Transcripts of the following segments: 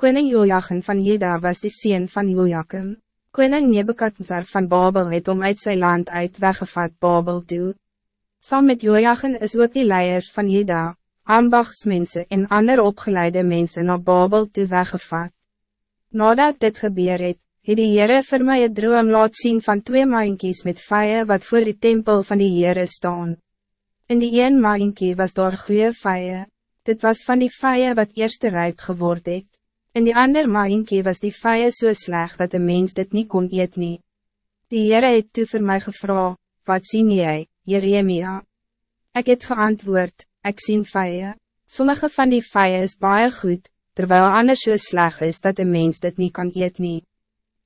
Koning Joachim van Juda was de sien van Joachim. Koning Nebukadnezar van Babel het om uit zijn land uit weggevat Babel toe. Saam met Joachim is ook die leiers van Juda, ambachtsmense en ander opgeleide mensen naar Babel toe weggevat. Nadat dit gebeur het, het die Heere vir my een droom laat zien van twee maankies met vijien wat voor de tempel van die Heere staan. In die een maankie was daar goeie vijien, dit was van die vijien wat eerste rijp geword het. In die ander maankie was die vijien so sleg dat de mens dit niet kon eet nie. Die Heere het toe vir my gevra, wat zien jij, Jeremia? Ik het geantwoord, ik zie vijien. Sommige van die vijien is baie goed, terwijl anders so sleg is dat de mens dit niet kan eet nie.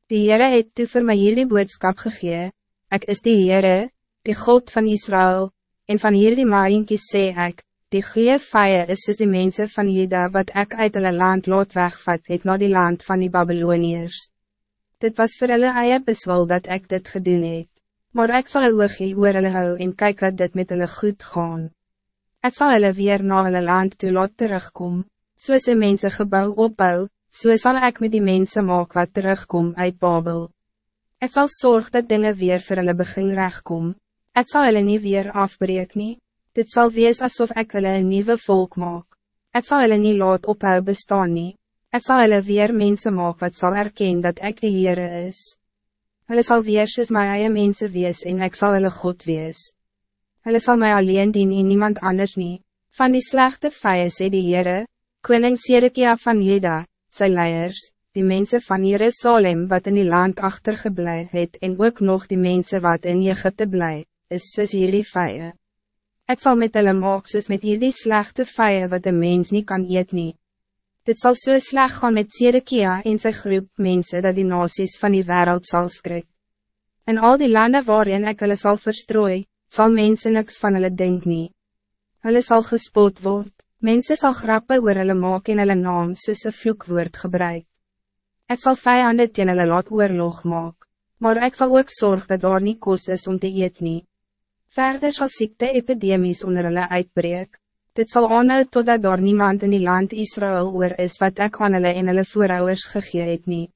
Die Heere het toe vir my hierdie boodskap gegee, Ek is die Heere, die God van Israël, en van hierdie maaienkies sê ek, die goeie vijie is soos die mense van Juda wat ek uit hulle land laat wegvat het na die land van die Babyloniërs. Dit was voor hulle eie beswil dat ik dit gedoen het, maar ik zal hulle oogie oor hulle hou en kyk dat dit met hulle goed gaan. Ik zal hulle weer na hulle land toe laat terugkom, soos een mense gebouw opbouw, so zal ik met die mensen maak wat terugkom uit Babel. Ik zal zorgen dat dingen weer voor hulle begin rechtkom. Ik zal hulle niet weer afbreek nie. Dit zal wees alsof ik hulle een nieuwe volk maak. Ik zal hulle niet laat ophou bestaan nie. Ik zal hulle weer mensen maak wat zal erkennen dat ik de Heere is. Hulle sal weer soos my eie mense wees en ik zal hulle God wees. Hulle sal my alleen dien en niemand anders nie. Van die slechte vijie sê die Heere, Koning Sedekia van Juda, sy leiers, die mensen van Jerusalem wat in die land achtergeblij het en ook nog die mensen wat in Egypte blij, is soos hierdie vijie. Het zal met hulle maak soos met hierdie slechte vijie wat de mens niet kan eet nie. Dit zal so sleg gaan met Sedekia en sy groep mensen dat die nasies van die wereld zal skrik. In al die landen waarin ik hulle zal verstrooi, zal mensen niks van hulle denk nie. Hulle sal gespot word. Mensen zal grappen oor hulle maak en hulle naam soos een vloekwoord gebruik. Ik zal vijanden teen hulle laat oorlog maak, maar ik zal ook zorgen dat daar niet koos is om te eet nie. Verder zal ziekte epidemies onder hulle uitbreek. Dit zal aanhou totdat daar niemand in die land Israël oor is wat ik aan hulle en hulle voorouders gegee het nie.